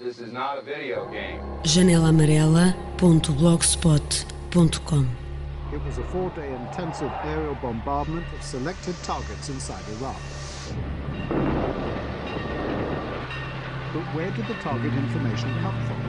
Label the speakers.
Speaker 1: This is not a video game.
Speaker 2: janelaamarela.blogspot.com
Speaker 3: It was a four-day intensive aerial bombardment of selected targets inside Iraq. But where did the target information come from?